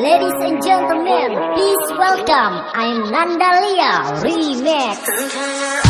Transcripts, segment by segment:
Ladies and gentlemen, please welcome I'm Nandalia Remix.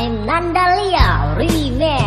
I'm Nandalia Remix